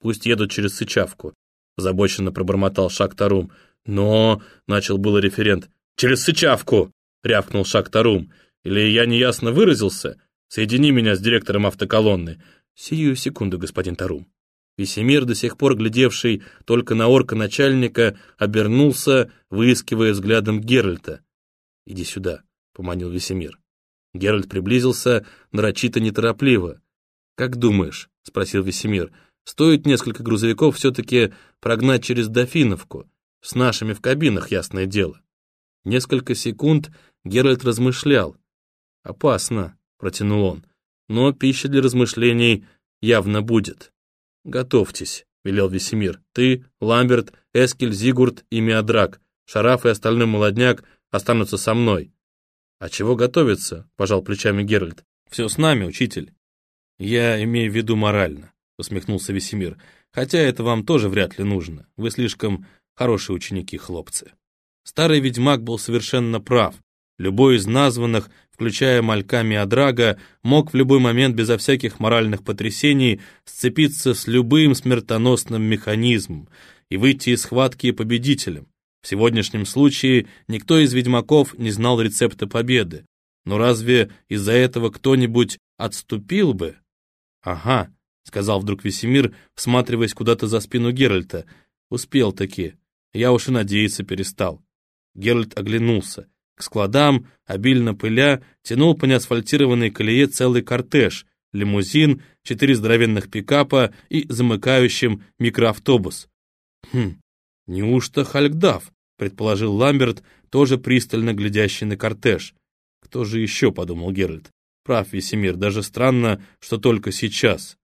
Пусть едут через Сычавку», — озабоченно пробормотал Шактарум. «Но...» — начал было референт. «Через Сычавку!» — рявкнул Шактарум. «Или я неясно выразился? Соедини меня с директором автоколонны». «Сию секунду, господин Тарум». Весемир, до сих пор глядевший только на орка начальника, обернулся, выискивая взглядом Геральта. «Иди сюда», — поманил Весемир. Геральт приблизился, нарочито неторопливо. «Как думаешь?» — спросил Весемир. «Стоит несколько грузовиков все-таки прогнать через Дофиновку. С нашими в кабинах, ясное дело». Несколько секунд Геральт размышлял. «Опасно», — протянул он, — «но пища для размышлений явно будет». «Готовьтесь», — велел Весемир. «Ты, Ламберт, Эскель, Зигурд и Миодрак, Шараф и остальной молодняк останутся со мной». «А чего готовиться?» — пожал плечами Геральт. «Все с нами, учитель». «Я имею в виду морально», — усмехнулся Весемир. «Хотя это вам тоже вряд ли нужно. Вы слишком хорошие ученики, хлопцы». Старый ведьмак был совершенно прав. Любой из названных, включая Малька Миадрага, мог в любой момент безо всяких моральных потрясений сцепиться с любым смертоносным механизмом и выйти из схватки победителем. В сегодняшнем случае никто из ведьмаков не знал рецепта победы. Но разве из-за этого кто-нибудь отступил бы? «Ага», — сказал вдруг Весемир, всматриваясь куда-то за спину Геральта. «Успел-таки. Я уж и надеяться перестал». Геральт оглянулся. К складам, обильно пыля, тянул по неасфальтированной колее целый кортеж, лимузин, четыре здоровенных пикапа и замыкающим микроавтобус. «Хм, неужто Хальгдав?» — предположил Ламберт, тоже пристально глядящий на кортеж. «Кто же еще?» — подумал Геральт. «Прав, Весемир, даже странно, что только сейчас».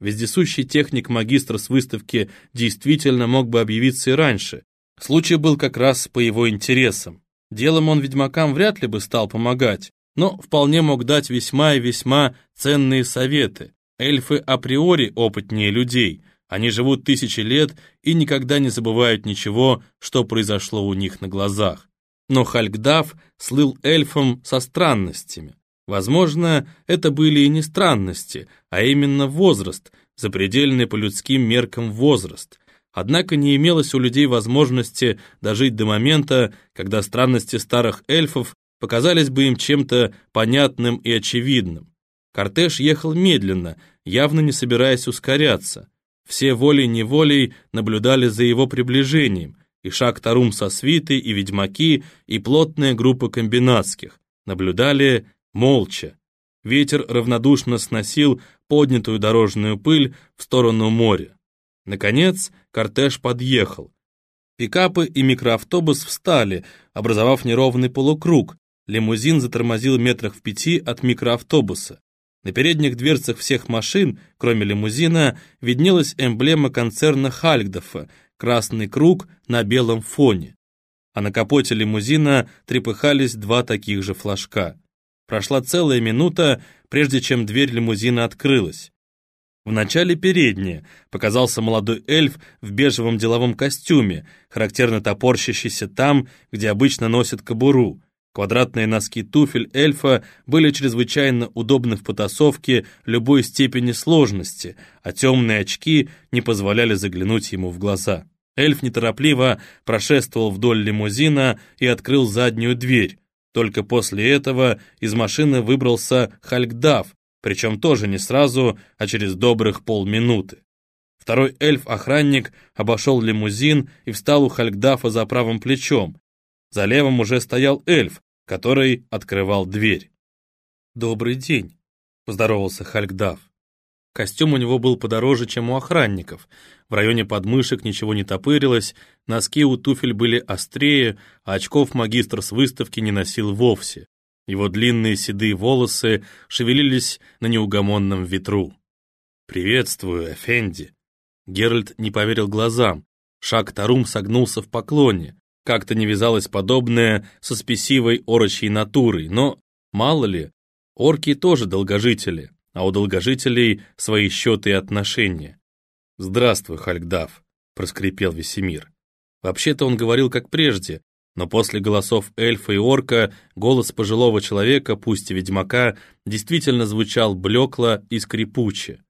Вездесущий техник-магистр с выставки действительно мог бы объявиться и раньше. Случай был как раз по его интересам. Делом он ведьмакам вряд ли бы стал помогать, но вполне мог дать весьма и весьма ценные советы. Эльфы априори опытнее людей, они живут тысячи лет и никогда не забывают ничего, что произошло у них на глазах. Но Хальгдав слыл эльфом со странностями. Возможно, это были и не странности, а именно возраст, запредельный по людским меркам возраст – Однако не имелось у людей возможности дожить до момента, когда странности старых эльфов показались бы им чем-то понятным и очевидным. Кортеж ехал медленно, явно не собираясь ускоряться. Все волей-неволей наблюдали за его приближением, и шаг Тарум со свитой, и ведьмаки, и плотная группа комбинатских. Наблюдали молча. Ветер равнодушно сносил поднятую дорожную пыль в сторону моря. Наконец, кортеж подъехал. Пикапы и микроавтобус встали, образовав неровный полукруг. Лимузин затормозил метрах в пяти от микроавтобуса. На передних дверцах всех машин, кроме лимузина, виднелась эмблема концерна Хальгдофа, красный круг на белом фоне. А на капоте лимузина трепыхались два таких же флажка. Прошла целая минута, прежде чем дверь лимузина открылась. Вначале переднее. Показался молодой эльф в бежевом деловом костюме, характерно топорщащийся там, где обычно носят кобуру. Квадратные носки туфель эльфа были чрезвычайно удобны в потасовке любой степени сложности, а темные очки не позволяли заглянуть ему в глаза. Эльф неторопливо прошествовал вдоль лимузина и открыл заднюю дверь. Только после этого из машины выбрался Хальгдав, причем тоже не сразу, а через добрых полминуты. Второй эльф-охранник обошел лимузин и встал у Хальгдафа за правым плечом. За левым уже стоял эльф, который открывал дверь. «Добрый день», — поздоровался Хальгдаф. Костюм у него был подороже, чем у охранников. В районе подмышек ничего не топырилось, носки у туфель были острее, а очков магистр с выставки не носил вовсе. Его длинные седые волосы шевелились на неугомонном ветру. «Приветствую, Эфенди!» Геральт не поверил глазам. Шаг Тарум согнулся в поклоне. Как-то не вязалось подобное со спесивой орочьей натурой, но, мало ли, орки тоже долгожители, а у долгожителей свои счеты и отношения. «Здравствуй, Хальгдав», — проскрипел Весемир. Вообще-то он говорил как прежде, но после голосов эльфа и орка голос пожилого человека, пусть и ведьмака, действительно звучал блекло и скрипуче.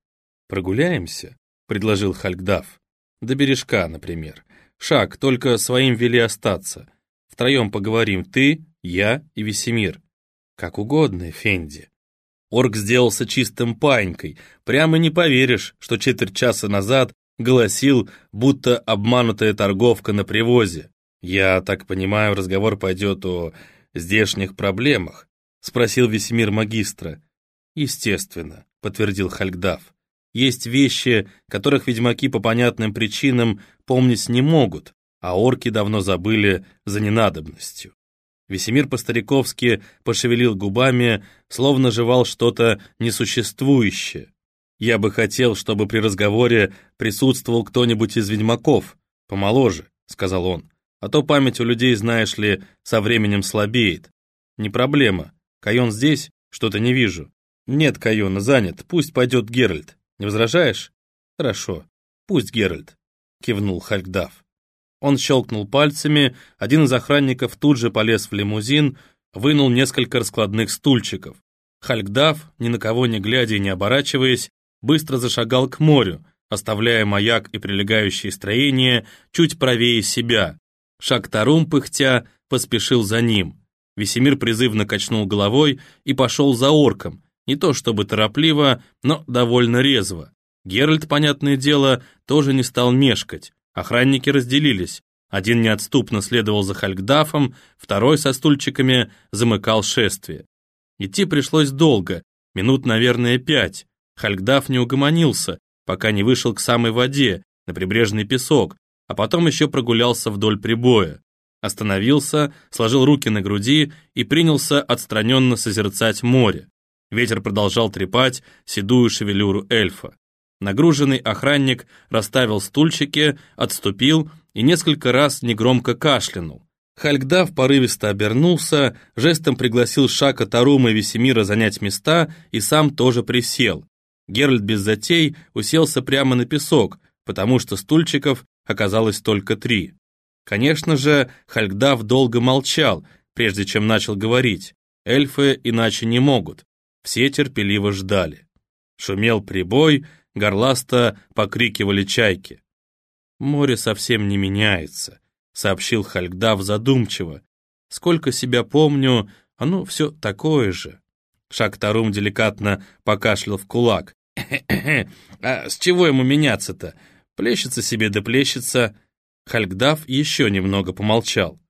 «Прогуляемся?» — предложил Хальгдав. «До бережка, например. Шаг, только своим вели остаться. Втроем поговорим ты, я и Весемир. Как угодно, Фенди». Орк сделался чистым паинькой. Прямо не поверишь, что четверть часа назад голосил, будто обманутая торговка на привозе. Я так понимаю, разговор пойдет о здешних проблемах, спросил Весемир магистра. Естественно, подтвердил Хальгдав. Есть вещи, которых ведьмаки по понятным причинам помнить не могут, а орки давно забыли за ненадобностью. Весемир по-стариковски пошевелил губами, словно жевал что-то несуществующее. «Я бы хотел, чтобы при разговоре присутствовал кто-нибудь из ведьмаков, помоложе», — сказал он. «А то память у людей, знаешь ли, со временем слабеет. Не проблема. Кайон здесь? Что-то не вижу». «Нет, Кайона, занят. Пусть пойдет Геральт. Не возражаешь?» «Хорошо. Пусть Геральт», — кивнул Халькдав. Он щелкнул пальцами, один из охранников тут же полез в лимузин, вынул несколько раскладных стульчиков. Хальгдав, ни на кого не глядя и не оборачиваясь, быстро зашагал к морю, оставляя маяк и прилегающие строения чуть правее себя. Шактарум, пыхтя, поспешил за ним. Весемир призывно качнул головой и пошел за орком, не то чтобы торопливо, но довольно резво. Геральт, понятное дело, тоже не стал мешкать. Охранники разделились. Один неотступно следовал за Хальгдафом, второй со стульчиками замыкал шествие. Идти пришлось долго, минут, наверное, пять. Хальгдаф не угомонился, пока не вышел к самой воде, на прибрежный песок, а потом еще прогулялся вдоль прибоя. Остановился, сложил руки на груди и принялся отстраненно созерцать море. Ветер продолжал трепать седую шевелюру эльфа. Нагруженный охранник расставил стульчики, отступил и несколько раз негромко кашлянул. Хальгдав порывисто обернулся, жестом пригласил Шака Тарума и Весемира занять места и сам тоже присел. Геральт без затей уселся прямо на песок, потому что стульчиков оказалось только три. Конечно же, Хальгдав долго молчал, прежде чем начал говорить. Эльфы иначе не могут. Все терпеливо ждали. Шумел прибой, горласто покрикивали чайки. «Море совсем не меняется», — сообщил Хальгдав задумчиво. «Сколько себя помню, оно все такое же». Шактарум деликатно покашлял в кулак. «А с чего ему меняться-то? Плещется себе да плещется». Хальгдав еще немного помолчал.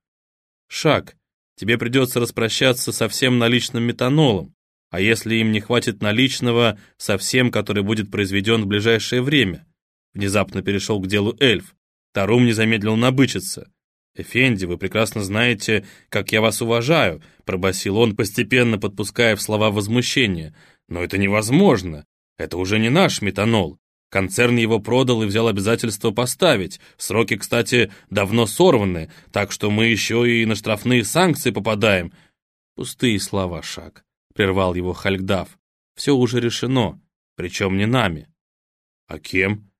«Шак, тебе придется распрощаться со всем наличным метанолом. А если им не хватит наличного, совсем, который будет произведен в ближайшее время? Внезапно перешел к делу эльф. Тарум не замедлил набычиться. «Эфенди, вы прекрасно знаете, как я вас уважаю», пробасил он, постепенно подпуская в слова возмущения. «Но это невозможно. Это уже не наш метанол. Концерн его продал и взял обязательство поставить. Сроки, кстати, давно сорваны, так что мы еще и на штрафные санкции попадаем». Пустые слова, Шаг прервал его Хальгдав. «Все уже решено, причем не нами». «А кем?»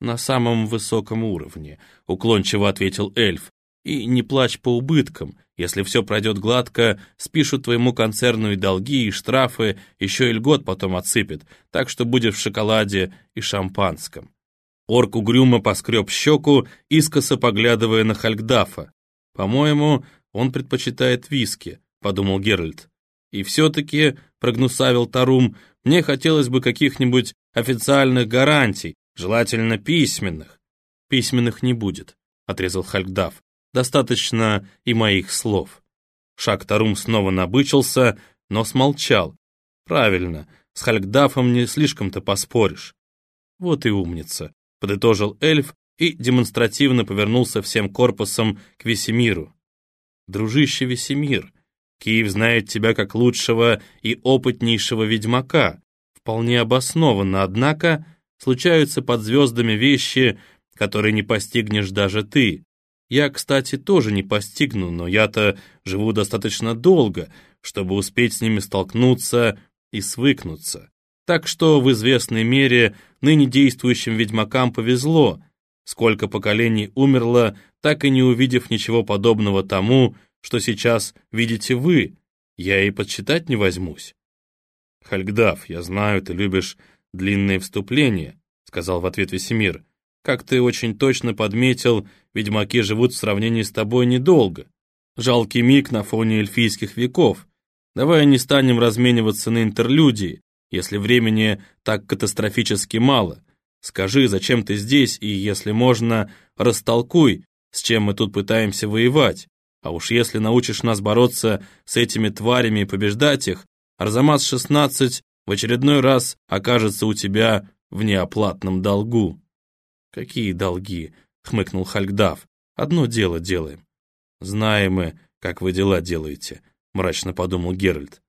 «На самом высоком уровне», — уклончиво ответил эльф. «И не плачь по убыткам. Если все пройдет гладко, спишут твоему концерну и долги, и штрафы, еще и льгот потом отсыпят, так что будет в шоколаде и шампанском». Орк угрюмо поскреб щеку, искоса поглядывая на Хальгдафа. «По-моему, он предпочитает виски», — подумал Геральт. И все-таки, прогнусавил Тарум, мне хотелось бы каких-нибудь официальных гарантий, желательно письменных. Письменных не будет, отрезал Хальгдав. Достаточно и моих слов. Шак Тарум снова набычился, но смолчал. Правильно, с Хальгдафом не слишком-то поспоришь. Вот и умница, подытожил эльф и демонстративно повернулся всем корпусом к Весемиру. Дружище Весемир, Киев знает тебя как лучшего и опытнейшего ведьмака. Вполне обоснованно, однако, случаются под звездами вещи, которые не постигнешь даже ты. Я, кстати, тоже не постигну, но я-то живу достаточно долго, чтобы успеть с ними столкнуться и свыкнуться. Так что в известной мере ныне действующим ведьмакам повезло. Сколько поколений умерло, так и не увидев ничего подобного тому, что сейчас видите вы, я и подсчитать не возьмусь. Хальгдав, я знаю, ты любишь длинные вступления, сказал в ответ Весемир. Как ты очень точно подметил, ведьмаки живут в сравнении с тобой недолго. Жалкий миг на фоне эльфийских веков. Давай не станем размениваться на интерлюдии, если времени так катастрофически мало. Скажи, зачем ты здесь, и, если можно, растолкуй, с чем мы тут пытаемся воевать. А уж если научишь нас бороться с этими тварями и побеждать их, Арзамас-16 в очередной раз окажется у тебя в неоплатном долгу». «Какие долги?» — хмыкнул Хальгдав. «Одно дело делаем». «Знаем мы, как вы дела делаете», — мрачно подумал Геральт.